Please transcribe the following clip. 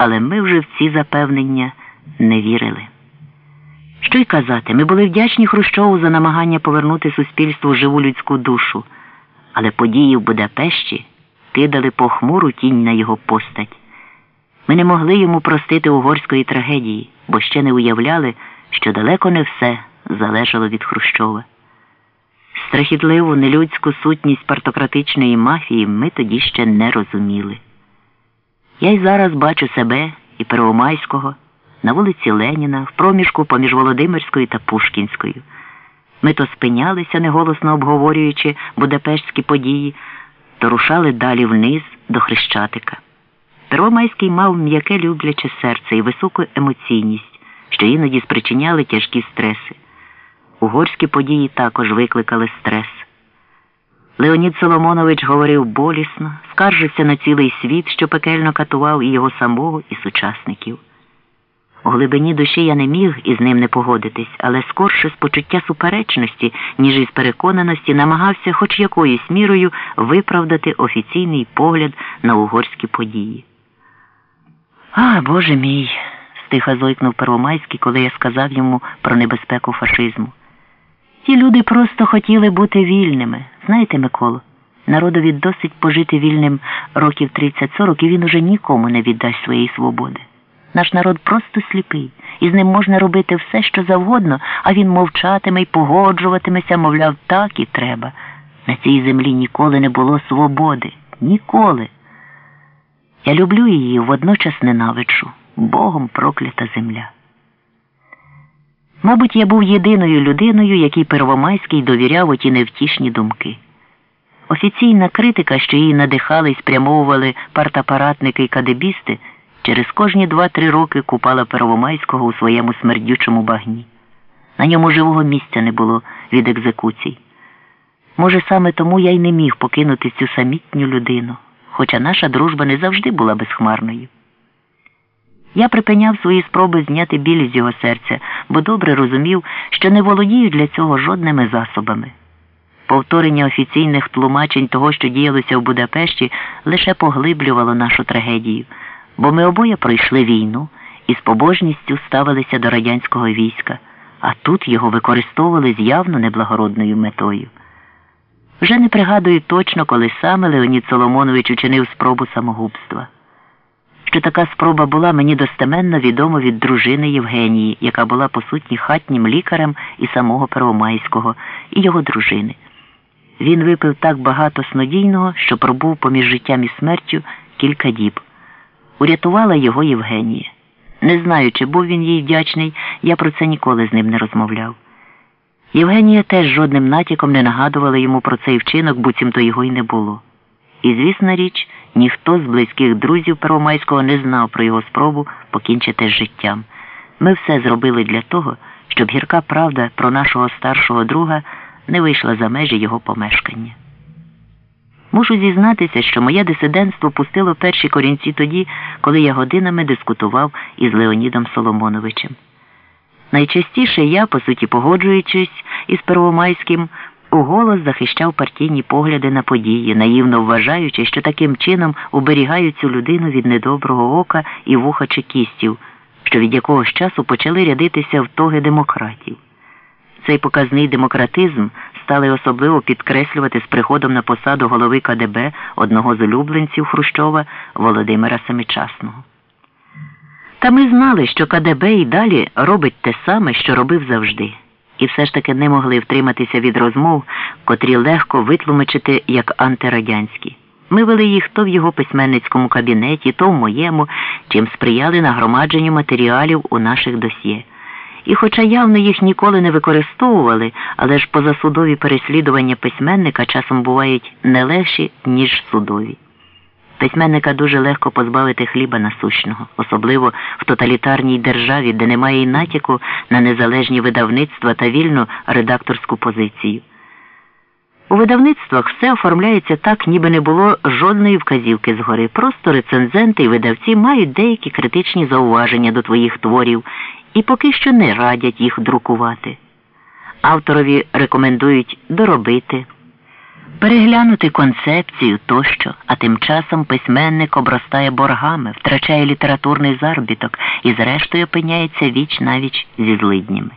але ми вже в ці запевнення не вірили. Що й казати, ми були вдячні Хрущову за намагання повернути суспільству живу людську душу, але події в Будапешті кидали похмуру тінь на його постать. Ми не могли йому простити угорської трагедії, бо ще не уявляли, що далеко не все залежало від Хрущова. Страхітливу нелюдську сутність партократичної мафії ми тоді ще не розуміли. Я й зараз бачу себе і Первомайського на вулиці Леніна, в проміжку поміж Володимирською та Пушкінською. Ми то спинялися, неголосно обговорюючи будапештські події, то рушали далі вниз до Хрещатика. Первомайський мав м'яке любляче серце і високу емоційність, що іноді спричиняли тяжкі стреси. Угорські події також викликали стрес. Леонід Соломонович говорив болісно, скаржився на цілий світ, що пекельно катував і його самого, і сучасників. У глибині душі я не міг із ним не погодитись, але скорше з почуття суперечності, ніж із переконаності, намагався хоч якоюсь мірою виправдати офіційний погляд на угорські події. А, Боже мій, стиха зойкнув Первомайський, коли я сказав йому про небезпеку фашизму. Ті люди просто хотіли бути вільними. Знаєте, Миколо, народові досить пожити вільним років 30-40, і він уже нікому не віддасть своєї свободи. Наш народ просто сліпий, і з ним можна робити все, що завгодно, а він мовчатиме й погоджуватиметься, мовляв, так і треба. На цій землі ніколи не було свободи. Ніколи. Я люблю її, водночас ненавиджу. Богом проклята земля. Мабуть, я був єдиною людиною, якій Первомайський довіряв оті невтішні думки. Офіційна критика, що її надихали і спрямовували партапаратники і кадебісти, через кожні два-три роки купала Первомайського у своєму смердючому багні. На ньому живого місця не було від екзекуцій. Може, саме тому я й не міг покинути цю самітню людину, хоча наша дружба не завжди була безхмарною. Я припиняв свої спроби зняти біль з його серця, бо добре розумів, що не володію для цього жодними засобами. Повторення офіційних тлумачень того, що діялося в Будапешті, лише поглиблювало нашу трагедію, бо ми обоє пройшли війну і з побожністю ставилися до радянського війська, а тут його використовували з явно неблагородною метою. Вже не пригадую точно, коли саме Леонід Соломонович учинив спробу самогубства. Що така спроба була мені достеменно відомо від дружини Євгенії, яка була по суті хатнім лікарем і самого Первомайського, і його дружини. Він випив так багато снодійного, що пробув поміж життям і смертю кілька діб. Урятувала його Євгенія. Не знаю, чи був він їй вдячний, я про це ніколи з ним не розмовляв. Євгенія теж жодним натяком не нагадувала йому про цей вчинок, буцімто його й не було. І, звісна річ, ніхто з близьких друзів Первомайського не знав про його спробу покінчити з життям. Ми все зробили для того, щоб гірка правда про нашого старшого друга не вийшла за межі його помешкання. Мушу зізнатися, що моє дисидентство пустило перші корінці тоді, коли я годинами дискутував із Леонідом Соломоновичем. Найчастіше я, по суті погоджуючись із Первомайським, уголос захищав партійні погляди на події, наївно вважаючи, що таким чином уберігають цю людину від недоброго ока і вуха чекістів, що від якогось часу почали рядитися в тоги демократів. Цей показний демократизм стали особливо підкреслювати з приходом на посаду голови КДБ одного з улюбленців Хрущова Володимира Семичасного. Та ми знали, що КДБ і далі робить те саме, що робив завжди, і все ж таки не могли втриматися від розмов, котрі легко витлумачити як антирадянські. Ми вели їх то в його письменницькому кабінеті, то в моєму, чим сприяли нагромадженню матеріалів у наших досьє. І, хоча явно їх ніколи не використовували, але ж позасудові переслідування письменника часом бувають не легші, ніж судові. Письменника дуже легко позбавити хліба насущного, особливо в тоталітарній державі, де немає й натяку на незалежні видавництва та вільну редакторську позицію. У видавництвах все оформляється так, ніби не було жодної вказівки згори. Просто рецензенти і видавці мають деякі критичні зауваження до твоїх творів і поки що не радять їх друкувати. Авторові рекомендують доробити. Переглянути концепцію тощо, а тим часом письменник обростає боргами, втрачає літературний заробіток і, зрештою, опиняється віч навіч зі злиднями.